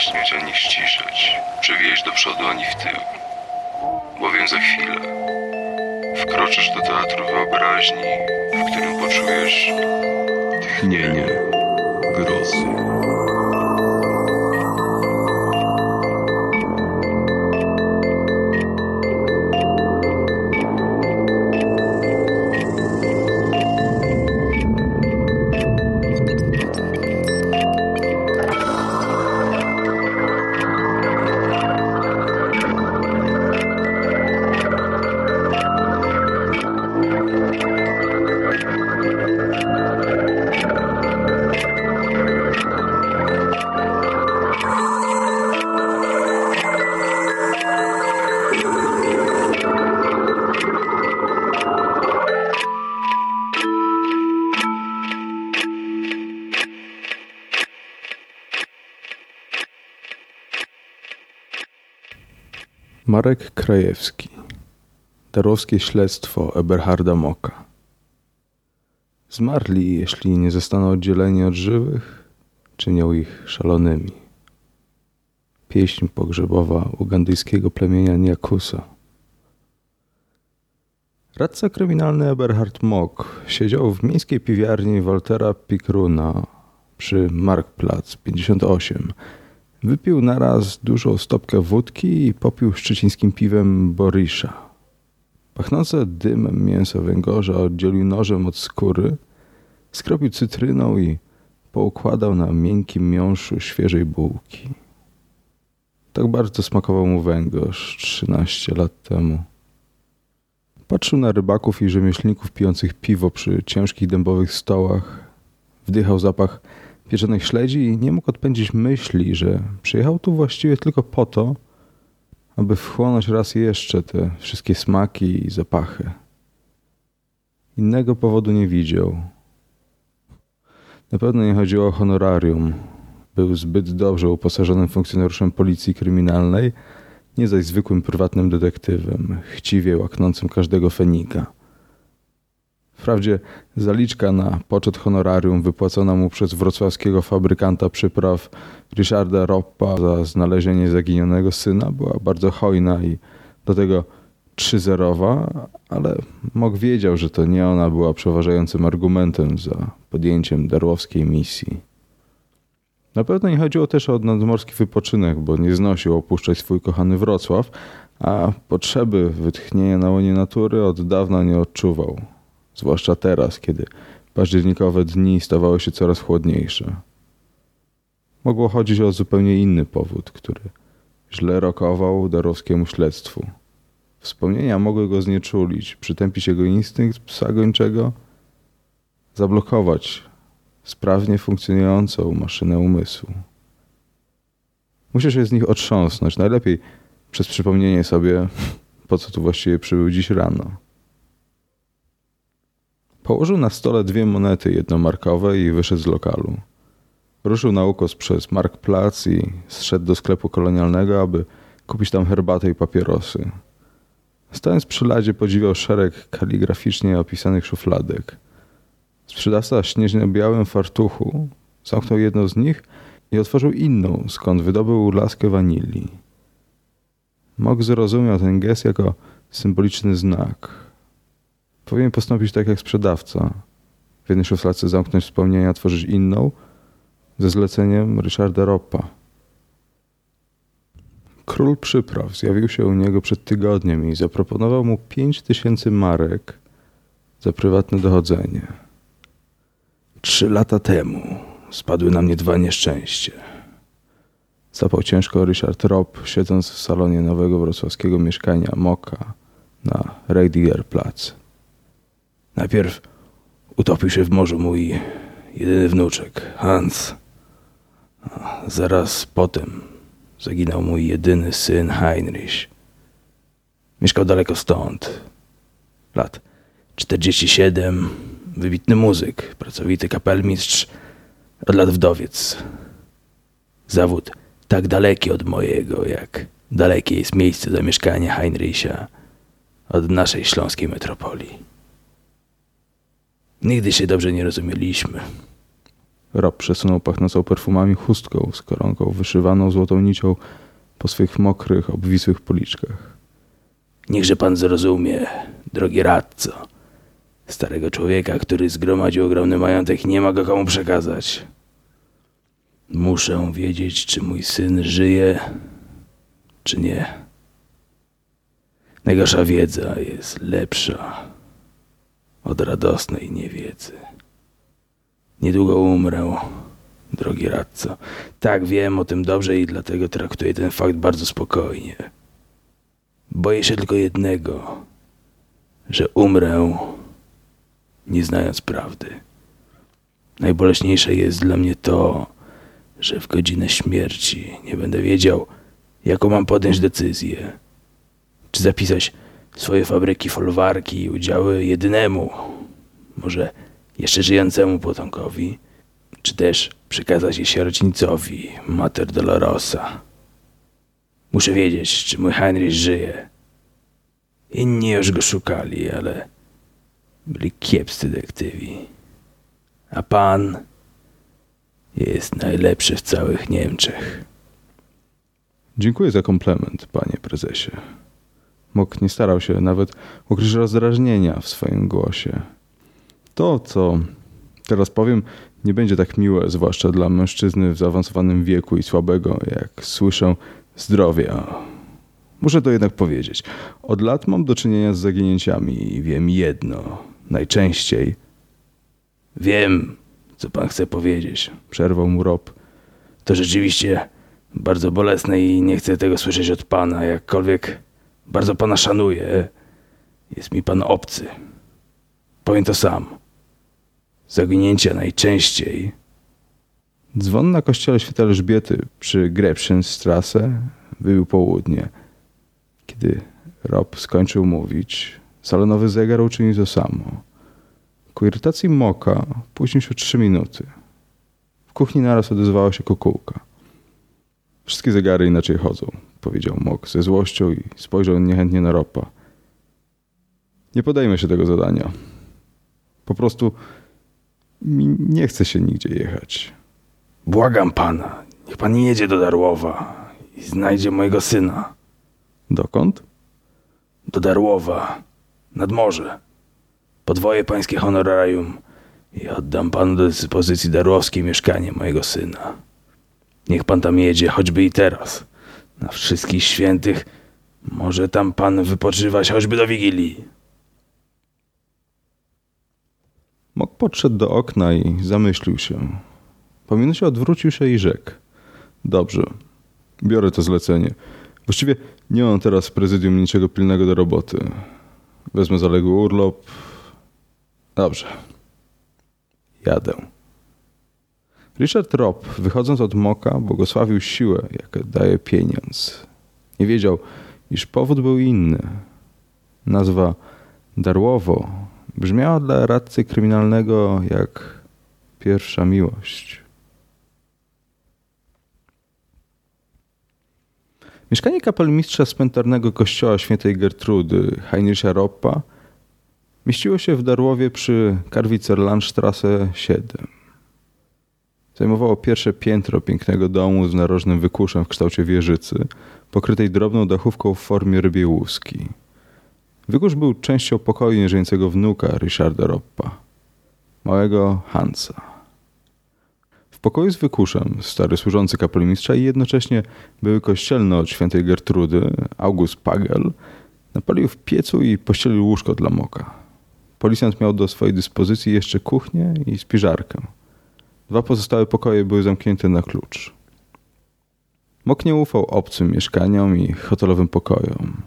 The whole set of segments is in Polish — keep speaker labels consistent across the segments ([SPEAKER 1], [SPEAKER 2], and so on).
[SPEAKER 1] go podgłaśniać ani ściszać. Przewieźć do przodu ani w tył. Bowiem za chwilę wkroczysz do teatru wyobraźni, w którym poczujesz tchnienie grozy.
[SPEAKER 2] Marek Krajewski Darowskie śledztwo Eberharda Moka Zmarli, jeśli nie zostaną oddzieleni od żywych, czynią ich szalonymi. Pieśń pogrzebowa ugandyjskiego plemienia Nyakusa. Radca kryminalny Eberhard Mock siedział w miejskiej piwiarni Waltera Pikruna przy Marktplatz 58 Wypił naraz dużą stopkę wódki i popił szczecińskim piwem Borisza. Pachnące dymem mięso węgorza oddzielił nożem od skóry, skropił cytryną i poukładał na miękkim miąższu świeżej bułki. Tak bardzo smakował mu węgorz trzynaście lat temu. Patrzył na rybaków i rzemieślników pijących piwo przy ciężkich dębowych stołach. Wdychał zapach pieczonych śledzi i nie mógł odpędzić myśli, że przyjechał tu właściwie tylko po to, aby wchłonąć raz jeszcze te wszystkie smaki i zapachy. Innego powodu nie widział. Na pewno nie chodziło o honorarium. Był zbyt dobrze uposażonym funkcjonariuszem policji kryminalnej, nie zaś zwykłym prywatnym detektywem, chciwie łaknącym każdego fenika. Wprawdzie zaliczka na poczet honorarium wypłacona mu przez wrocławskiego fabrykanta przypraw Richarda Roppa za znalezienie zaginionego syna była bardzo hojna i do tego trzyzerowa, ale Mok wiedział, że to nie ona była przeważającym argumentem za podjęciem darłowskiej misji. Na pewno nie chodziło też o nadmorski wypoczynek, bo nie znosił opuszczać swój kochany Wrocław, a potrzeby wytchnienia na łonie natury od dawna nie odczuwał zwłaszcza teraz, kiedy październikowe dni stawały się coraz chłodniejsze. Mogło chodzić o zupełnie inny powód, który źle rokował darowskiemu śledztwu. Wspomnienia mogły go znieczulić, przytępić jego instynkt psa gończego, zablokować sprawnie funkcjonującą maszynę umysłu. Musisz się z nich otrząsnąć, najlepiej przez przypomnienie sobie, po co tu właściwie przybył dziś rano. Położył na stole dwie monety jednomarkowe i wyszedł z lokalu. Ruszył na ukos przez Marktplatz i zszedł do sklepu kolonialnego, aby kupić tam herbatę i papierosy. Stając przy ladzie podziwiał szereg kaligraficznie opisanych szufladek. Sprzedawca śnieżno-białym fartuchu zamknął jedną z nich i otworzył inną, skąd wydobył laskę wanilii. Mok zrozumiał ten gest jako symboliczny znak. Powinien postąpić tak jak sprzedawca. W jednej szufladce zamknąć wspomnienia, tworzyć inną ze zleceniem Ryszarda Roppa. Król przypraw zjawił się u niego przed tygodniem i zaproponował mu pięć tysięcy marek za prywatne dochodzenie. Trzy lata temu spadły na mnie dwa nieszczęście. Zapał ciężko Ryszard Ropp, siedząc w salonie nowego wrocławskiego mieszkania Moka na Plac. Najpierw utopił się w morzu mój jedyny wnuczek, Hans. A zaraz potem zaginął mój jedyny syn, Heinrich. Mieszkał daleko stąd. Lat 47, wybitny muzyk, pracowity kapelmistrz, od lat wdowiec. Zawód tak daleki od mojego, jak dalekie jest miejsce zamieszkania Heinricha od naszej śląskiej metropolii. Nigdy się dobrze nie rozumieliśmy. Rob przesunął pachnącą perfumami chustką z koronką wyszywaną złotą nicią po swych mokrych, obwisłych policzkach.
[SPEAKER 3] Niechże pan zrozumie, drogi radco. Starego człowieka, który zgromadził ogromny majątek, nie ma go komu przekazać. Muszę wiedzieć, czy mój syn żyje, czy nie. Najgorsza wiedza jest lepsza od radosnej niewiedzy. Niedługo umrę, drogi radco. Tak, wiem o tym dobrze i dlatego traktuję ten fakt bardzo spokojnie. Boję się tylko jednego, że umrę, nie znając prawdy. Najboleśniejsze jest dla mnie to, że w godzinę śmierci nie będę wiedział, jaką mam podjąć decyzję. Czy zapisać swoje fabryki, folwarki i udziały jedynemu, może jeszcze żyjącemu potomkowi, czy też przekazać je sierocińcowi, Mater Dolorosa. Muszę wiedzieć, czy mój Heinrich żyje. Inni już go szukali, ale byli kiepscy detektywi. A pan jest najlepszy w całych Niemczech.
[SPEAKER 2] Dziękuję za komplement, panie prezesie. Mok nie starał się nawet ukryć rozdrażnienia w swoim głosie. To, co teraz powiem, nie będzie tak miłe, zwłaszcza dla mężczyzny w zaawansowanym wieku i słabego, jak słyszę, zdrowia. Muszę to jednak powiedzieć. Od lat mam do czynienia z zaginięciami i wiem jedno. Najczęściej
[SPEAKER 3] Wiem, co pan chce powiedzieć.
[SPEAKER 2] przerwał mu Rob.
[SPEAKER 3] To rzeczywiście bardzo bolesne i nie chcę tego słyszeć od pana. Jakkolwiek bardzo pana szanuję, jest mi pan obcy. Powiem to sam. Zaginięcia najczęściej
[SPEAKER 2] Dzwon na kościele świętej Elżbiety przy Grebschenstrasse wybił południe. Kiedy Rob skończył mówić, salonowy zegar uczynił to samo. Ku irytacji Moka późnił się trzy minuty. W kuchni naraz odezwała się kukułka. Wszystkie zegary inaczej chodzą, powiedział Mok ze złością i spojrzał niechętnie na Ropa. Nie podejmę się tego zadania. Po prostu mi nie chce się nigdzie jechać.
[SPEAKER 3] Błagam pana, niech pan jedzie do Darłowa i znajdzie mojego syna.
[SPEAKER 2] Dokąd?
[SPEAKER 3] Do Darłowa, nad morze. Podwoję pańskie honorarium i oddam panu do dyspozycji darłowskiej mieszkanie mojego syna. Niech pan tam jedzie, choćby i teraz. Na wszystkich świętych może tam pan wypoczywać, choćby do Wigilii.
[SPEAKER 2] Mok podszedł do okna i zamyślił się. Po minucie odwrócił się i rzekł. Dobrze, biorę to zlecenie. Właściwie nie mam teraz w prezydium niczego pilnego do roboty. Wezmę zaległy urlop. Dobrze. Jadę. Richard Robb, wychodząc od Moka, błogosławił siłę, jaka daje pieniądz. Nie wiedział, iż powód był inny. Nazwa Darłowo brzmiała dla radcy kryminalnego jak pierwsza miłość. Mieszkanie kapelmistrza cmentarnego kościoła świętej Gertrudy, Heinricha Roppa, mieściło się w Darłowie przy Karwicer-Landstrasse 7. Zajmowało pierwsze piętro pięknego domu z narożnym wykuszem w kształcie wieżycy, pokrytej drobną dachówką w formie rybiej łuski. Wykusz był częścią pokoju nieżyjącego wnuka Ryszarda Roppa, małego Hansa. W pokoju z wykuszem stary służący kapelmistrza i jednocześnie były kościelny od świętej Gertrudy, August Pagel, napalił w piecu i pościelił łóżko dla Moka. Policjant miał do swojej dyspozycji jeszcze kuchnię i spiżarkę. Dwa pozostałe pokoje były zamknięte na klucz. Mok nie ufał obcym mieszkaniom i hotelowym pokojom.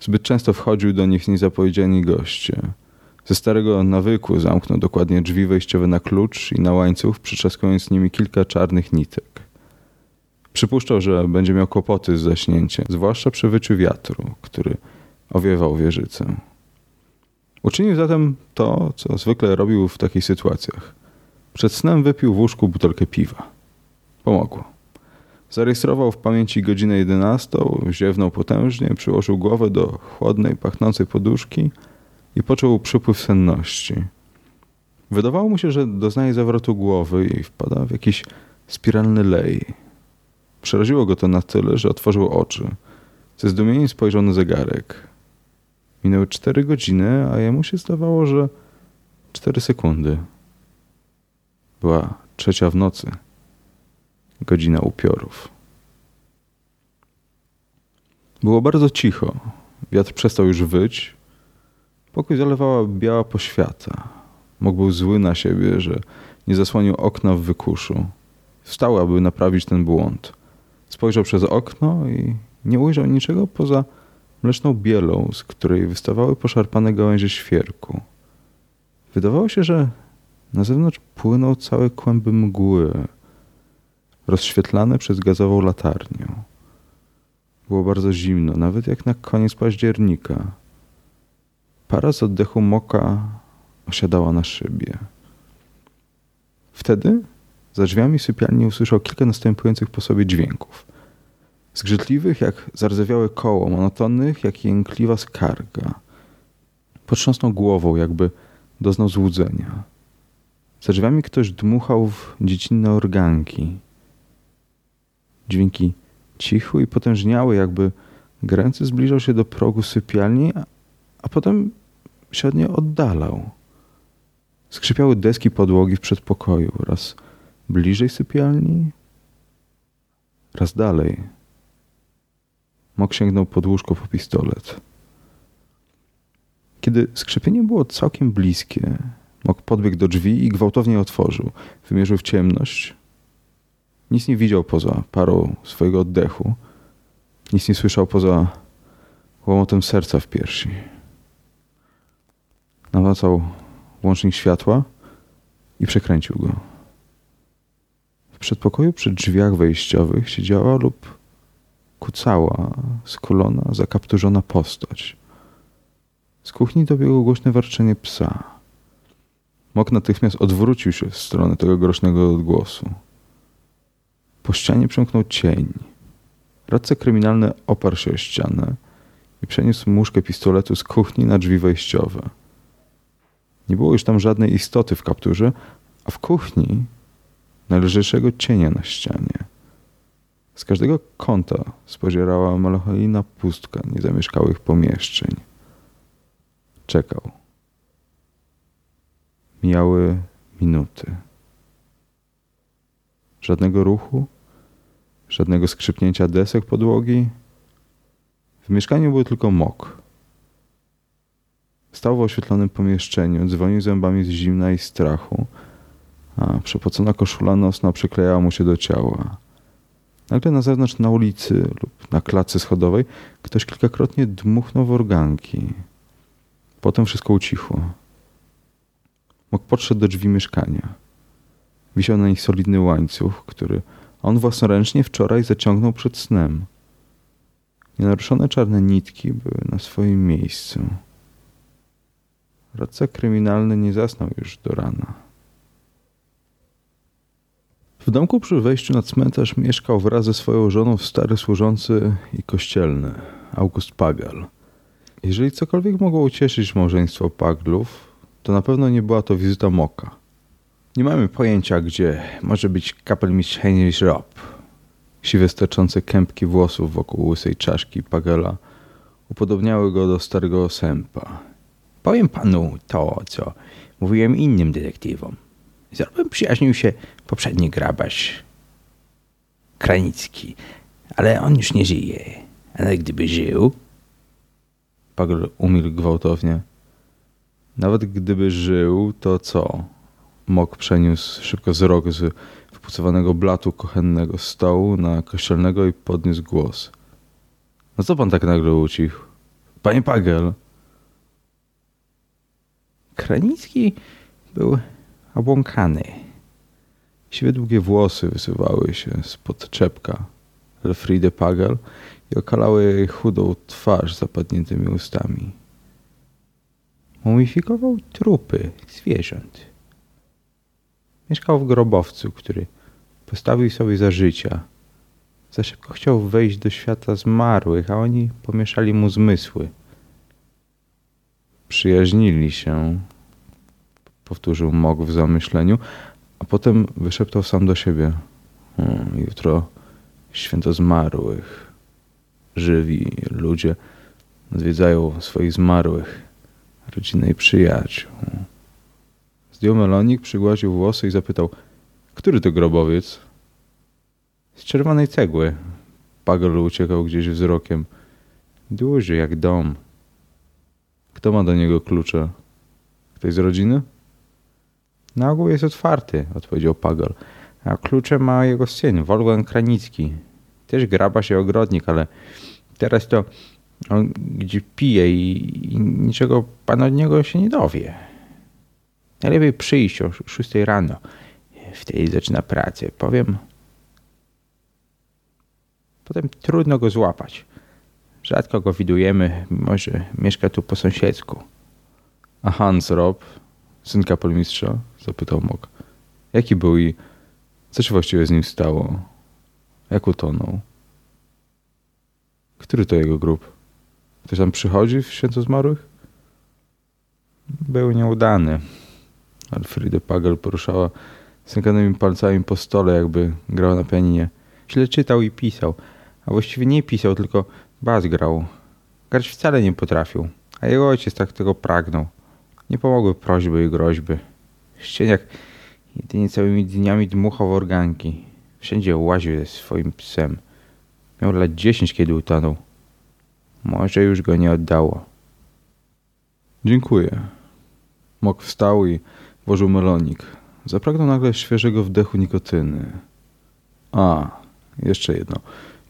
[SPEAKER 2] Zbyt często wchodził do nich niezapowiedziani goście. Ze starego nawyku zamknął dokładnie drzwi wejściowe na klucz i na łańcuch, przyczeskując nimi kilka czarnych nitek. Przypuszczał, że będzie miał kłopoty z zaśnięciem, zwłaszcza przy wyciu wiatru, który owiewał wieżycę. Uczynił zatem to, co zwykle robił w takich sytuacjach. Przed snem wypił w łóżku butelkę piwa. Pomogło. Zarejestrował w pamięci godzinę 11, ziewnął potężnie, przyłożył głowę do chłodnej, pachnącej poduszki i począł przypływ senności. Wydawało mu się, że doznaje zawrotu głowy i wpada w jakiś spiralny lej. Przeraziło go to na tyle, że otworzył oczy. Ze zdumieniem spojrzał na zegarek. Minęły cztery godziny, a jemu się zdawało, że cztery sekundy. Była trzecia w nocy. Godzina upiorów. Było bardzo cicho. Wiatr przestał już wyć. Pokój zalewała biała poświata. Mógł był zły na siebie, że nie zasłonił okna w wykuszu. Wstał, aby naprawić ten błąd. Spojrzał przez okno i nie ujrzał niczego poza mleczną bielą, z której wystawały poszarpane gałęzie świerku. Wydawało się, że na zewnątrz płyną całe kłęby mgły, rozświetlane przez gazową latarnię. Było bardzo zimno, nawet jak na koniec października. Para z oddechu moka osiadała na szybie. Wtedy za drzwiami sypialni usłyszał kilka następujących po sobie dźwięków. Zgrzytliwych jak zardzewiałe koło, monotonnych jak jękliwa skarga. Potrząsnął głową, jakby doznał złudzenia. Za drzwiami ktoś dmuchał w dziecinne organki. Dźwięki cichły i potężniały, jakby gręcy zbliżał się do progu sypialni, a, a potem niej oddalał. Skrzypiały deski podłogi w przedpokoju, raz bliżej sypialni, raz dalej. Mok sięgnął pod łóżko po pistolet. Kiedy skrzypienie było całkiem bliskie, podbiegł do drzwi i gwałtownie otworzył. Wymierzył w ciemność. Nic nie widział poza parą swojego oddechu. Nic nie słyszał poza łomotem serca w piersi. Nawracał łącznik światła i przekręcił go. W przedpokoju przy drzwiach wejściowych siedziała lub kucała, skulona, zakapturzona postać. Z kuchni dobiegło głośne warczenie psa. Mok natychmiast odwrócił się w stronę tego groźnego odgłosu. Po ścianie przemknął cień. Radca kryminalny oparł się o ścianę i przeniósł muszkę pistoletu z kuchni na drzwi wejściowe. Nie było już tam żadnej istoty w kapturze, a w kuchni najlżejszego cienia na ścianie. Z każdego kąta spozierała melancholijna pustka niezamieszkałych pomieszczeń. Czekał. Mijały minuty. Żadnego ruchu, żadnego skrzypnięcia desek podłogi. W mieszkaniu był tylko mok. Stał w oświetlonym pomieszczeniu, dzwonił zębami z zimna i strachu, a przepocona koszula nocna przyklejała mu się do ciała. Nagle na zewnątrz na ulicy lub na klatce schodowej ktoś kilkakrotnie dmuchnął w organki. Potem wszystko ucichło. Mok podszedł do drzwi mieszkania. Wisiał na nich solidny łańcuch, który on własnoręcznie wczoraj zaciągnął przed snem. Nienaruszone czarne nitki były na swoim miejscu. Radca kryminalny nie zasnął już do rana. W domku przy wejściu na cmentarz mieszkał wraz ze swoją żoną stary służący i kościelny, August Pagal. Jeżeli cokolwiek mogło ucieszyć małżeństwo Paglów, to na pewno nie była to wizyta Moka. Nie mamy pojęcia, gdzie może być kapelmistrz Heinrich Rob. Siwe sterczące kępki włosów wokół łysej czaszki Pagela upodobniały go do starego sępa.
[SPEAKER 3] Powiem panu to, co mówiłem innym detektywom. Z przyjaźnił się poprzedni grabarz Kranicki, ale on już nie żyje. Ale gdyby żył,
[SPEAKER 2] Pagel umilkł gwałtownie. Nawet gdyby żył, to co? Mok przeniósł szybko wzrok z wpucowanego blatu kochennego stołu na kościelnego i podniósł głos. No co pan tak nagle ucichł? Panie Pagel!
[SPEAKER 3] Kranicki był obłąkany.
[SPEAKER 2] Siwe długie włosy wysuwały się spod czepka Elfriede Pagel i okalały chudą twarz zapadniętymi ustami.
[SPEAKER 3] Mumifikował trupy zwierząt. Mieszkał w grobowcu, który postawił sobie za życia. Za szybko chciał wejść do świata zmarłych, a oni pomieszali mu zmysły.
[SPEAKER 2] Przyjaźnili się. powtórzył Mok w zamyśleniu, a potem wyszeptał sam do siebie. Hmm, jutro święto zmarłych. Żywi ludzie odwiedzają swoich zmarłych, rodzinę i przyjaciół. Zdjął melonik, przygładził włosy i zapytał, który to grobowiec? Z czerwonej cegły. Pagel uciekał gdzieś wzrokiem. Duży jak dom. Kto ma do niego klucze? Ktoś z rodziny? Na ogół jest otwarty, odpowiedział Pagel. A klucze ma jego syn, Wolfgang Kranicki. Też graba się ogrodnik, ale teraz to on gdzie pije i, i niczego pan od niego się nie dowie. Najlepiej przyjść o 6 rano. Wtedy zaczyna pracę. Powiem. Potem trudno go złapać. Rzadko go widujemy, mimo że mieszka tu po sąsiedzku. A Hans Rob, syn kapelmistrza? Zapytał Mok. Jaki był i co się właściwie z nim stało? Jak utonął? Który to jego grób? Ktoś tam przychodzi w święto zmarłych? Był nieudany. Alfrida Pagel poruszała sękanymi palcami po stole, jakby grała na pianinie. Źle czytał i pisał, a właściwie nie pisał, tylko bas grał. Grać wcale nie potrafił, a jego ojciec tak tego pragnął. Nie pomogły prośby i groźby. Ścieniak jedynie całymi dniami dmuchał w organki. Wszędzie łaził ze swoim psem. Miał lat dziesięć, kiedy utonął. Może już go nie oddało. Dziękuję. Mok wstał i włożył melonik. Zapragnął nagle świeżego wdechu nikotyny. A, jeszcze jedno.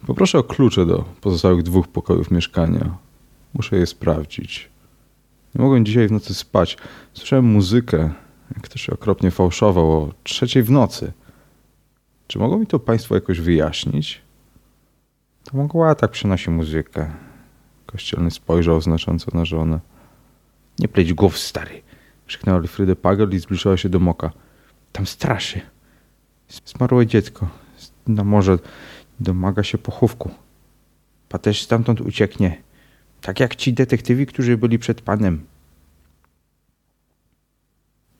[SPEAKER 2] Poproszę o klucze do pozostałych dwóch pokojów mieszkania. Muszę je sprawdzić. Nie mogłem dzisiaj w nocy spać. Słyszałem muzykę, ktoś okropnie fałszował o trzeciej w nocy. Czy mogą mi to Państwo jakoś wyjaśnić? To mogła tak przynosi muzykę. Kościelny spojrzał znacząco na żonę. Nie pleć głów, stary! krzyknął Alfredę Pagel i zbliżyła się do Moka. Tam straszy. Zmarłe dziecko. Na morze domaga się pochówku. Pa też stamtąd ucieknie. Tak jak ci detektywi, którzy byli przed panem.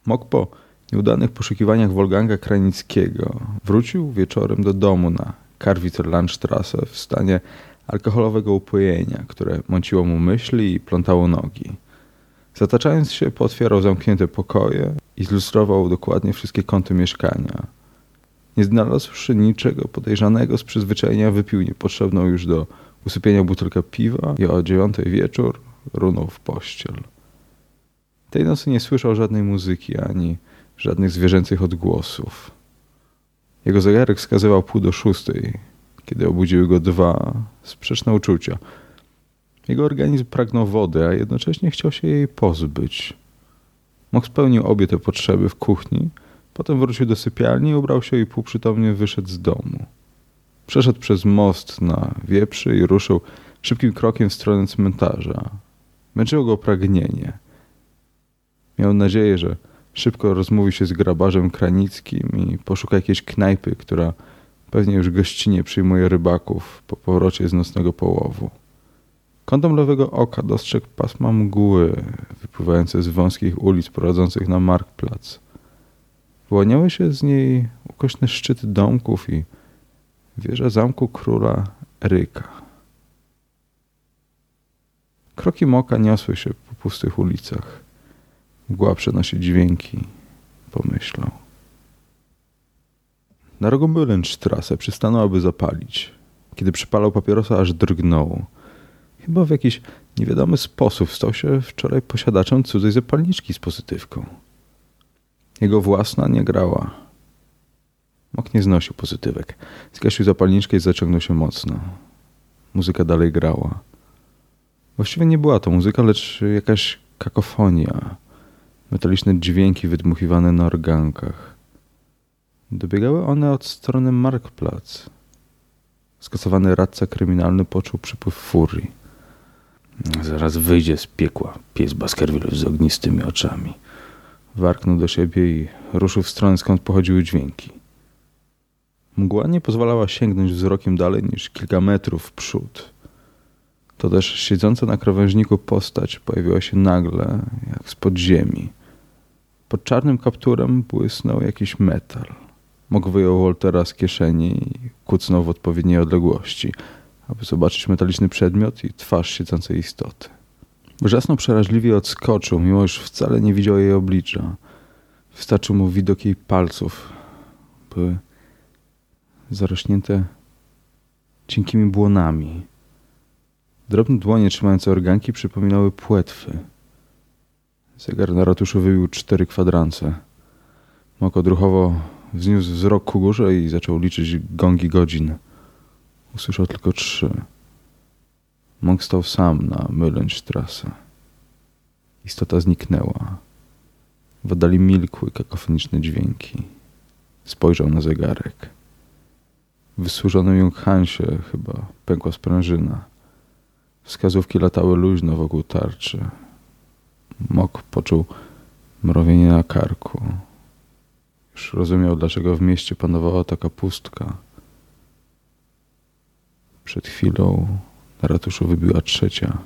[SPEAKER 2] Mok po nieudanych poszukiwaniach Wolganga Kranickiego wrócił wieczorem do domu na Karwitzer Landstrasse w stanie alkoholowego upojenia, które mąciło mu myśli i plątało nogi. Zataczając się, potwierał zamknięte pokoje i zlustrował dokładnie wszystkie kąty mieszkania. Nie znalazłszy niczego podejrzanego z przyzwyczajenia, wypił niepotrzebną już do usypienia butelkę piwa i o dziewiątej wieczór runął w pościel. Tej nocy nie słyszał żadnej muzyki ani żadnych zwierzęcych odgłosów. Jego zegarek wskazywał pół do szóstej, kiedy obudziły go dwa sprzeczne uczucia. Jego organizm pragnął wody, a jednocześnie chciał się jej pozbyć. Mógł spełnił obie te potrzeby w kuchni, potem wrócił do sypialni, ubrał się i półprzytomnie wyszedł z domu. Przeszedł przez most na wieprzy i ruszył szybkim krokiem w stronę cmentarza. Męczyło go pragnienie. Miał nadzieję, że szybko rozmówi się z grabarzem Kranickim i poszuka jakiejś knajpy, która pewnie już gościnie przyjmuje rybaków po powrocie z nocnego połowu. Kątem lewego oka dostrzegł pasma mgły wypływające z wąskich ulic prowadzących na Markplatz. Wyłaniały się z niej ukośne szczyty domków i wieża zamku króla Eryka. Kroki Moka niosły się po pustych ulicach. Mgła przenosi dźwięki, pomyślał. Na rogu Müllenstrasse przystanął, aby zapalić. Kiedy przypalał papierosa, aż drgnął. Chyba w jakiś niewiadomy sposób stał się wczoraj posiadaczem cudzej zapalniczki z pozytywką. Jego własna nie grała. Mok nie znosił pozytywek. Zgasił zapalniczkę i zaciągnął się mocno. Muzyka dalej grała. Właściwie nie była to muzyka, lecz jakaś kakofonia. Metaliczne dźwięki wydmuchiwane na organkach. Dobiegały one od strony Markplatz. Skasowany radca kryminalny poczuł przypływ furii. Zaraz wyjdzie z piekła pies Baskerville z ognistymi oczami. Warknął do siebie i ruszył w stronę, skąd pochodziły dźwięki. Mgła nie pozwalała sięgnąć wzrokiem dalej niż kilka metrów w przód. To też siedząca na krawężniku postać pojawiła się nagle, jak z podziemi. Pod czarnym kapturem błysnął jakiś metal. Mok wyjął Woltera z kieszeni i kucnął w odpowiedniej odległości, aby zobaczyć metaliczny przedmiot i twarz siedzącej istoty. Wrzasnął przeraźliwie odskoczył, mimo iż wcale nie widział jej oblicza. Wystarczył mu widok jej palców. Były zarośnięte cienkimi błonami. Drobne dłonie trzymające organki przypominały płetwy. Zegar na ratuszu wybił cztery kwadrans. Mok odruchowo wzniósł wzrok ku górze i zaczął liczyć gongi godzin. Usłyszał tylko trzy. Mok stał sam na Myllenstrasse. Istota zniknęła. W oddali milkły kakofoniczne dźwięki. Spojrzał na zegarek. W wysłużonym Junghansie chyba pękła sprężyna. Wskazówki latały luźno wokół tarczy. Mok poczuł mrowienie na karku. Już rozumiał, dlaczego w mieście panowała taka pustka. Przed chwilą na ratuszu wybiła trzecia.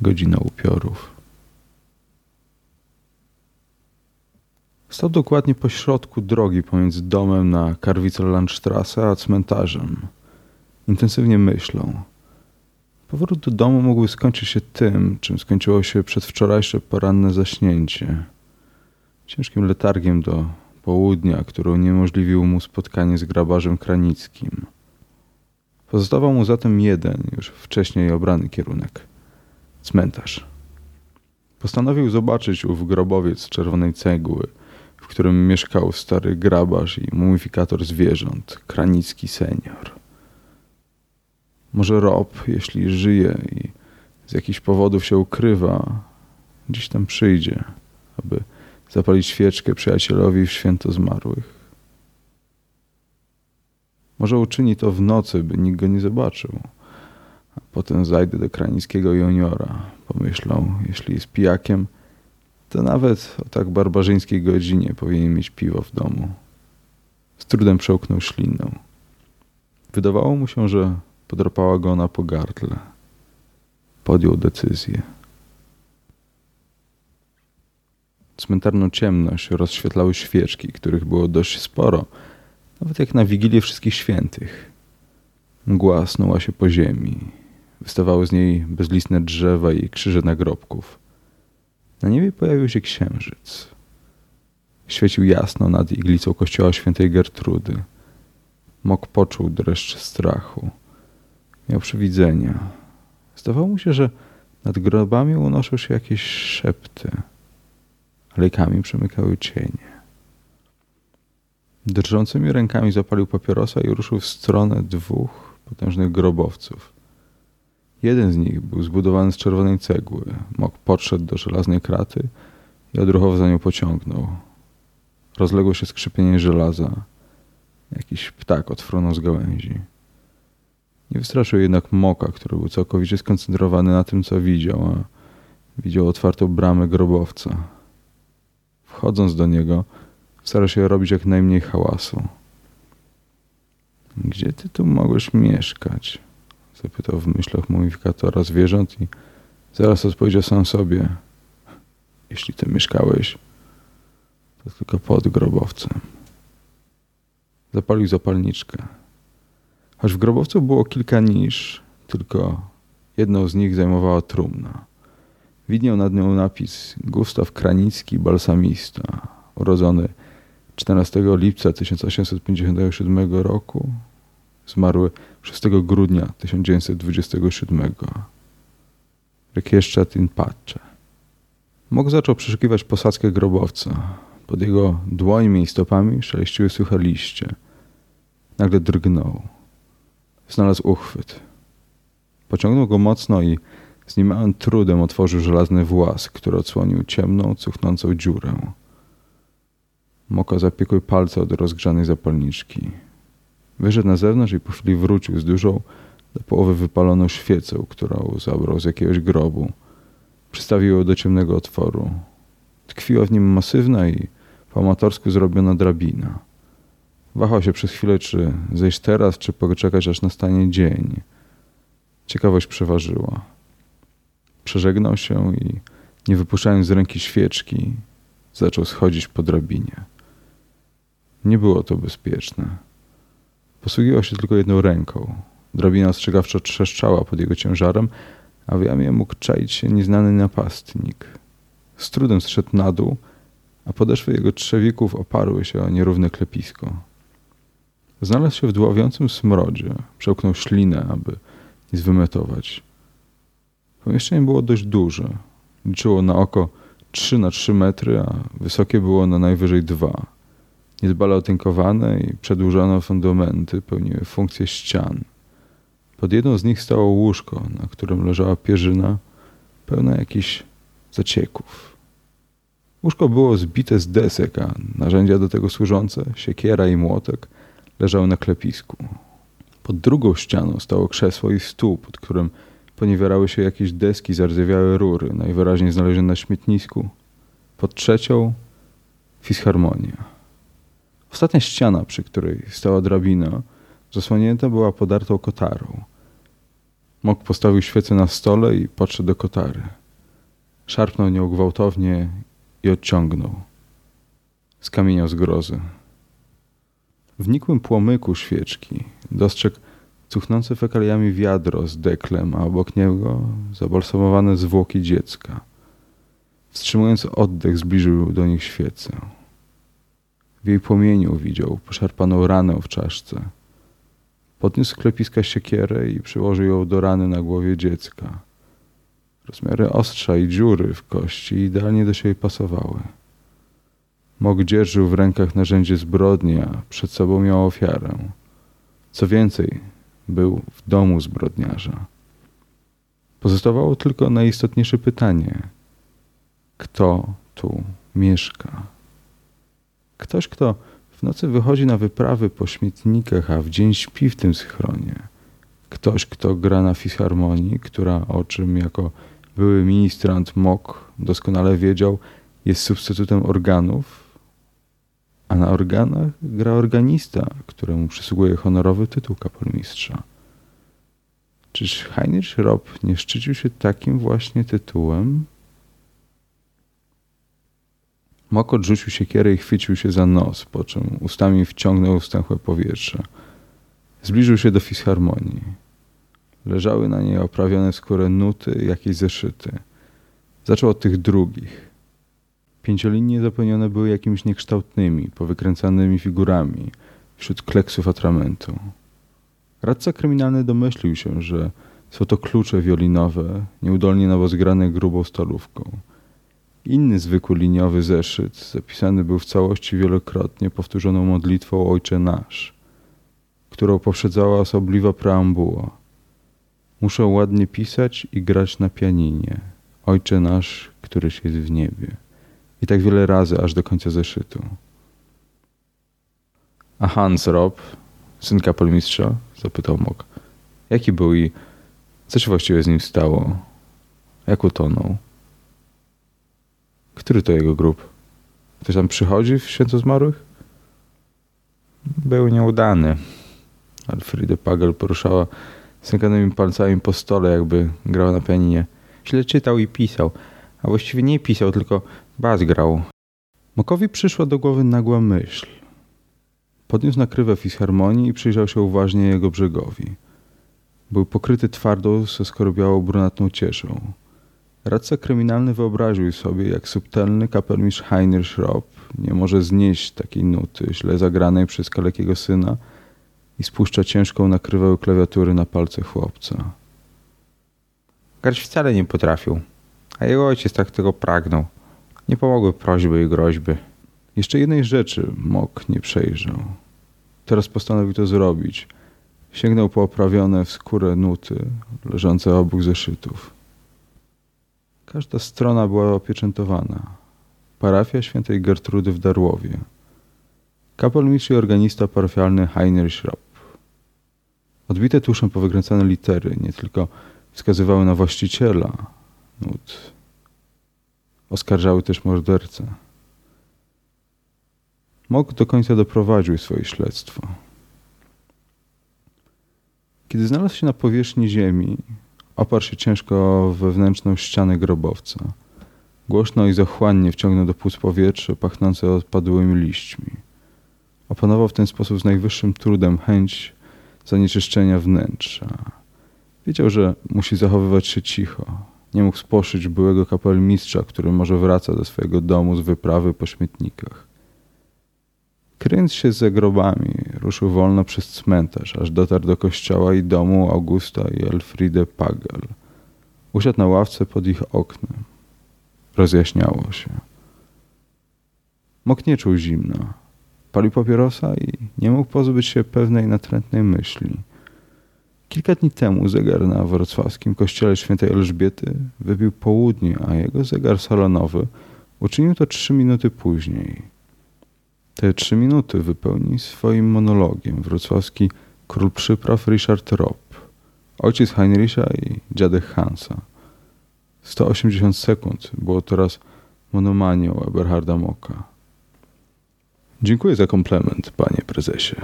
[SPEAKER 2] Godzina upiorów. Stał dokładnie po środku drogi pomiędzy domem na Karwitzer-Landstrasse a cmentarzem. Intensywnie myślał. Powrót do domu mógłby skończyć się tym, czym skończyło się przedwczorajsze poranne zaśnięcie. Ciężkim letargiem do południa, który uniemożliwił mu spotkanie z grabarzem kranickim. Pozostawał mu zatem jeden, już wcześniej obrany kierunek cmentarz. Postanowił zobaczyć ów grobowiec czerwonej cegły, w którym mieszkał stary grabarz i mumifikator zwierząt, kranicki senior. Może Rob, jeśli żyje i z jakichś powodów się ukrywa, dziś tam przyjdzie, aby zapalić świeczkę przyjacielowi w święto zmarłych. Może uczyni to w nocy, by nikt go nie zobaczył. A potem zajdę do kranickiego juniora. Pomyślał, jeśli jest pijakiem, to nawet o tak barbarzyńskiej godzinie powinien mieć piwo w domu. Z trudem przełknął śliną. Wydawało mu się, że podrapała go ona po gardle. Podjął decyzję. Cmentarną ciemność rozświetlały świeczki, których było dość sporo, nawet jak na Wigilię Wszystkich Świętych. Mgła snuła się po ziemi. Wystawały z niej bezlistne drzewa i krzyże nagrobków. Na niebie pojawił się księżyc. Świecił jasno nad iglicą kościoła świętej Gertrudy. Mok poczuł dreszcz strachu. Miał przywidzenia. Zdawało mu się, że nad grobami unoszą się jakieś szepty. Alejkami przemykały cienie. Drżącymi rękami zapalił papierosa i ruszył w stronę dwóch potężnych grobowców. Jeden z nich był zbudowany z czerwonej cegły. Mok podszedł do żelaznej kraty i odruchowo za nią pociągnął. Rozległo się skrzypienie żelaza. Jakiś ptak odfrunął z gałęzi. Nie wystraszył jednak Moka, który był całkowicie skoncentrowany na tym, co widział, a widział otwartą bramę grobowca. Wchodząc do niego, starał się robić jak najmniej hałasu. Gdzie ty tu mogłeś mieszkać? Zapytał w myślach mumifikatora zwierząt i zaraz odpowiedział sam sobie. Jeśli ty mieszkałeś, to tylko pod grobowcem. Zapalił zapalniczkę. Choć w grobowcu było kilka nisz, tylko jedną z nich zajmowała trumna. Widniał nad nią napis Gustaw Kranicki, balsamista, urodzony 14 lipca 1857 roku, zmarły 6 grudnia 1927. Rekieszczat in pace. Mok zaczął przeszukiwać posadzkę grobowca. Pod jego dłońmi i stopami szeleściły suche liście. Nagle drgnął. Znalazł uchwyt. Pociągnął go mocno i z niemałym trudem otworzył żelazny włas, który odsłonił ciemną, cuchnącą dziurę. Moka zapiekły palce od rozgrzanej zapalniczki. Wyszedł na zewnątrz i po chwili wrócił z dużą, do połowy wypaloną świecą, którą zabrał z jakiegoś grobu. Przystawił ją do ciemnego otworu. Tkwiła w nim masywna i po amatorsku zrobiona drabina. Wahał się przez chwilę, czy zejść teraz, czy poczekać, aż nastanie dzień. Ciekawość przeważyła. Przeżegnał się i, nie wypuszczając z ręki świeczki, zaczął schodzić po drabinie. Nie było to bezpieczne. Posługiwał się tylko jedną ręką. Drabina ostrzegawczo trzeszczała pod jego ciężarem, a w jamie mógł czaić się nieznany napastnik. Z trudem zszedł na dół, a podeszwy jego trzewików oparły się o nierówne klepisko. Znalazł się w dławiącym smrodzie, przełknął ślinę, aby nic wymetować. Pomieszczenie było dość duże. Liczyło na oko 3 na 3 metry, a wysokie było na najwyżej 2. Niedbale otynkowane i przedłużone fundamenty pełniły funkcję ścian. Pod jedną z nich stało łóżko, na którym leżała pierzyna pełna jakichś zacieków. Łóżko było zbite z desek, a narzędzia do tego służące, siekiera i młotek, leżały na klepisku. Pod drugą ścianą stało krzesło i stół, pod którym poniewierały się jakieś deski, zardzewiałe rury, najwyraźniej znalezione na śmietnisku. Pod trzecią fisharmonia. Ostatnia ściana, przy której stała drabina, zasłonięta była podartą kotarą. Mok postawił świecę na stole i podszedł do kotary. Szarpnął nią gwałtownie i odciągnął. Skamieniał z grozy. W nikłym płomyku świeczki dostrzegł cuchnące fekaliami wiadro z deklem, a obok niego zabalsamowane zwłoki dziecka. Wstrzymując oddech, zbliżył do nich świecę. W jej płomieniu widział poszarpaną ranę w czaszce. Podniósł klepiska siekierę i przyłożył ją do rany na głowie dziecka. Rozmiary ostrza i dziury w kości idealnie do siebie pasowały. Mok dzierżył w rękach narzędzie zbrodni, a przed sobą miał ofiarę. Co więcej, był w domu zbrodniarza. Pozostawało tylko najistotniejsze pytanie: kto tu mieszka? Ktoś, kto w nocy wychodzi na wyprawy po śmietnikach, a w dzień śpi w tym schronie. Ktoś, kto gra na fisharmonii, która o czym jako były ministrant Mok doskonale wiedział, jest substytutem organów, a na organach gra organista, któremu przysługuje honorowy tytuł kapelmistrza. Czyż Heinrich Rob nie szczycił się takim właśnie tytułem? Mok odrzucił siekierę i chwycił się za nos, po czym ustami wciągnął wstęchłe powietrze. Zbliżył się do fisharmonii. Leżały na niej oprawione w skórę nuty, jakieś zeszyty. Zaczął od tych drugich. Pięciolinie zapełnione były jakimiś niekształtnymi, powykręcanymi figurami wśród kleksów atramentu. Radca kryminalny domyślił się, że są to klucze wiolinowe, nieudolnie nowozgrane grubą stalówką. Inny zwykły liniowy zeszyt zapisany był w całości wielokrotnie powtórzoną modlitwą Ojcze Nasz, którą poprzedzała osobliwa preambuła. Muszę ładnie pisać i grać na pianinie. Ojcze Nasz, któryś jest w niebie. I tak wiele razy, aż do końca zeszytu. A Hans Rob, syn kapelmistrza? Zapytał Mok. Jaki był i co się właściwie z nim stało? Jak utonął? Który to jego grób? Ktoś tam przychodzi w święto zmarłych?
[SPEAKER 4] Był nieudany.
[SPEAKER 2] Alfrida Pagel poruszała stękanymi palcami po stole, jakby grała na pianinie.
[SPEAKER 4] Źle czytał i pisał, a właściwie nie pisał, tylko bas grał.
[SPEAKER 2] Mokowi przyszła do głowy nagła myśl. Podniósł nakrywę fisharmonii i przyjrzał się uważnie jego brzegowi. Był pokryty twardą, ze skorobiałą brunatną cieszą. Radca kryminalny wyobraził sobie, jak subtelny kapelmistrz Heinrich Rob nie może znieść takiej nuty, źle zagranej przez kalekiego syna i spuszcza ciężką nakrywę klawiatury na palce chłopca.
[SPEAKER 4] Grać wcale nie potrafił, a jego ojciec tak tego pragnął. Nie pomogły prośby i groźby.
[SPEAKER 2] Jeszcze jednej rzeczy Mok nie przejrzał. Teraz postanowił to zrobić. Sięgnął po oprawione w skórę nuty leżące obok zeszytów. Każda strona była opieczętowana. Parafia świętej Gertrudy w Darłowie. Kapelmistrz i organista parafialny Heinrich Rob. Odbite tuszem powykręcane litery nie tylko wskazywały na właściciela nut, oskarżały też mordercę. Mok do końca doprowadził swoje śledztwo. Kiedy znalazł się na powierzchni ziemi, oparł się ciężko o wewnętrzną ścianę grobowca. Głośno i zachłannie wciągnął do płuc powietrze pachnące odpadłymi liśćmi. Opanował w ten sposób z najwyższym trudem chęć zanieczyszczenia wnętrza. Wiedział, że musi zachowywać się cicho. Nie mógł sposzyć byłego kapelmistrza, który może wraca do swojego domu z wyprawy po śmietnikach. Kryjąc się za grobami, ruszył wolno przez cmentarz, aż dotarł do kościoła i domu Augusta i Elfriede Pagel. Usiadł na ławce pod ich oknem. Rozjaśniało się. Mok nie czuł zimna. Palił papierosa i nie mógł pozbyć się pewnej natrętnej myśli. Kilka dni temu zegar na wrocławskim kościele świętej Elżbiety wybił południe, a jego zegar salonowy uczynił to trzy minuty później. Te trzy minuty wypełni swoim monologiem wrocławski król przypraw Richard Robb, ojciec Heinricha i dziadek Hansa. 180 sekund było teraz monomanią Eberharda Moka. Dziękuję za komplement, panie prezesie.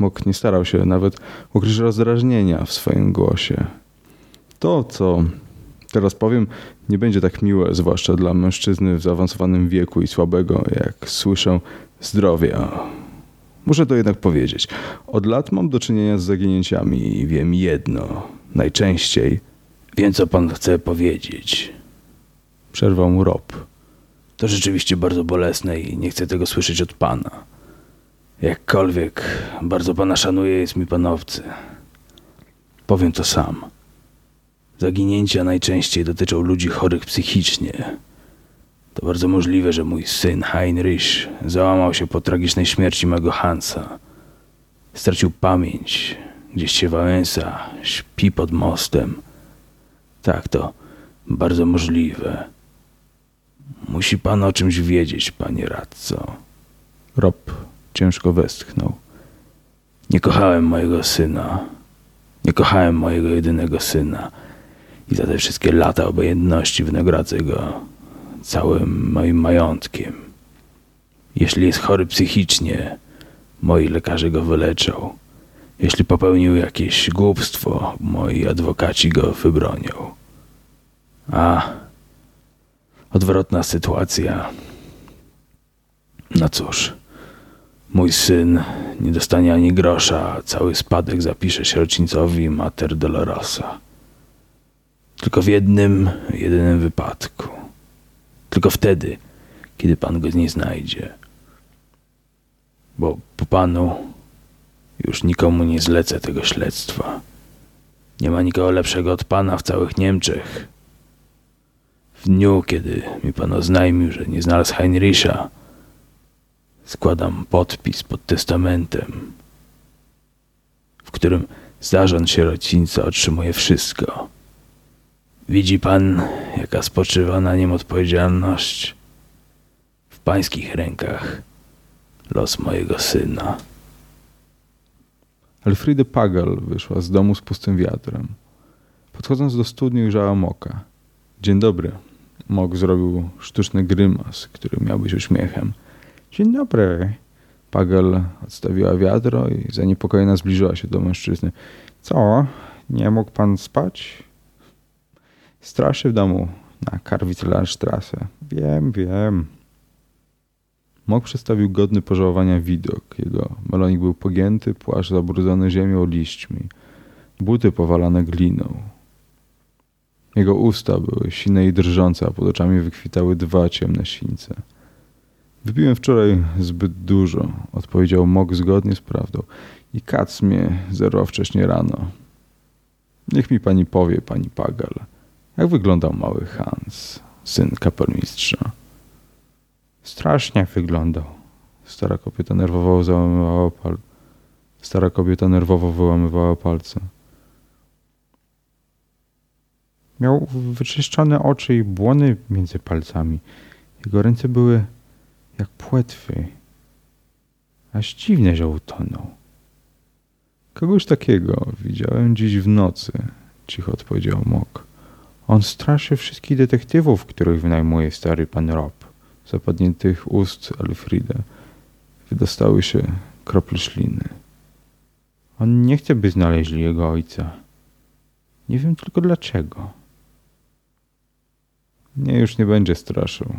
[SPEAKER 2] Mok nie starał się nawet ukryć rozdrażnienia w swoim głosie. To, co teraz powiem, nie będzie tak miłe, zwłaszcza dla mężczyzny w zaawansowanym wieku i słabego, jak słyszę, zdrowia. Muszę to jednak powiedzieć. Od lat mam do czynienia z zaginięciami i wiem jedno. Najczęściej
[SPEAKER 3] Wiem, co pan chce powiedzieć.
[SPEAKER 2] przerwał mu Rob.
[SPEAKER 3] To rzeczywiście bardzo bolesne i nie chcę tego słyszeć od pana. Jakkolwiek bardzo pana szanuję, jest mi pan obcy. Powiem to sam. Zaginięcia najczęściej dotyczą ludzi chorych psychicznie. To bardzo możliwe, że mój syn Heinrich załamał się po tragicznej śmierci mego Hansa. Stracił pamięć, gdzieś się Wałęsa, śpi pod mostem. Tak, to bardzo możliwe. Musi pan o czymś wiedzieć, panie radco.
[SPEAKER 2] Rob ciężko westchnął.
[SPEAKER 3] Nie kochałem mojego syna. Nie kochałem mojego jedynego syna. I za te wszystkie lata obojętności wynagradzę go całym moim majątkiem. Jeśli jest chory psychicznie, moi lekarze go wyleczą. Jeśli popełnił jakieś głupstwo, moi adwokaci go wybronią. A odwrotna sytuacja. No cóż, mój syn nie dostanie ani grosza, a cały spadek zapisze sierocińcowi Mater Dolorosa. Tylko w jednym, jedynym wypadku. Tylko wtedy, kiedy pan go nie znajdzie. Bo po panu już nikomu nie zlecę tego śledztwa. Nie ma nikogo lepszego od pana w całych Niemczech. W dniu, kiedy mi pan oznajmił, że nie znalazł Heinricha, składam podpis pod testamentem, w którym zarząd sierocińca otrzymuje wszystko. Widzi pan, jaka spoczywa na nim odpowiedzialność? W pańskich rękach los mojego syna.
[SPEAKER 2] Elfriede Pagel wyszła z domu z pustym wiatrem. Podchodząc do studni ujrzała Moka. Dzień dobry. Mok zrobił sztuczny grymas, który miał być uśmiechem. Dzień dobry. Pagel odstawiła wiadro i zaniepokojona zbliżyła się do mężczyzny. Co? Nie mógł pan spać? Straszy w domu na Karwitlerstrasse. Wiem, wiem. Mok przedstawił godny pożałowania widok. Jego melonik był pogięty, płaszcz zabrudzony ziemią liśćmi, buty powalane gliną. Jego usta były sine i drżące, a pod oczami wykwitały dwa ciemne sińce. Wypiłem wczoraj zbyt dużo, odpowiedział Mok zgodnie z prawdą. I kac mnie zerwał wcześnie rano. Niech mi pani powie, pani Pagal, jak wyglądał mały Hans, syn kapelmistrza. Strasznie wyglądał. Stara kobieta nerwowo załamywała pal... Stara kobieta nerwowo wyłamywała palce. Miał wyczyszczone oczy i błony między palcami. Jego ręce były jak płetwy. Aż dziwne, że utonął. Kogoś takiego widziałem dziś w nocy, cicho odpowiedział Mok. On straszy wszystkich detektywów, których wynajmuje stary pan Rob. Zapadniętych ust Alfrida wydostały się krople śliny. On nie chce, by znaleźli jego ojca. Nie wiem tylko dlaczego. Nie, już nie będzie straszył.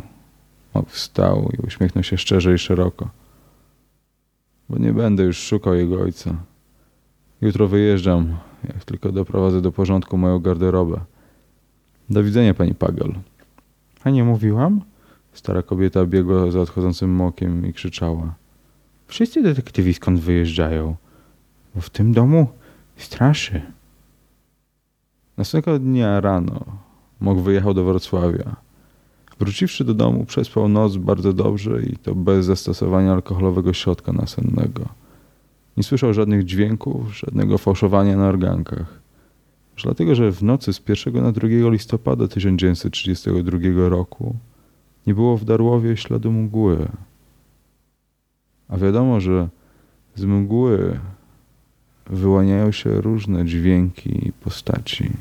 [SPEAKER 2] Wstał i uśmiechnął się szczerze i szeroko. Bo nie będę już szukał jego ojca. Jutro wyjeżdżam, jak tylko doprowadzę do porządku moją garderobę. Do widzenia, pani Pagel. A nie mówiłam? Stara kobieta biegła za odchodzącym mokiem i krzyczała. Wszyscy detektywi skąd wyjeżdżają? Bo w tym domu straszy. Następnego dnia rano Mok wyjechał do Wrocławia. Wróciwszy do domu, przespał noc bardzo dobrze i to bez zastosowania alkoholowego środka nasennego. Nie słyszał żadnych dźwięków, żadnego fałszowania na organkach. Już dlatego, że w nocy z 1 na 2 listopada 1932 roku nie było w Darłowie śladu mgły. A wiadomo, że z mgły wyłaniają się różne dźwięki i postaci.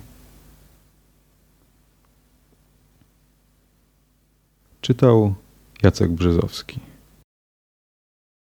[SPEAKER 2] Czytał Jacek Brzezowski.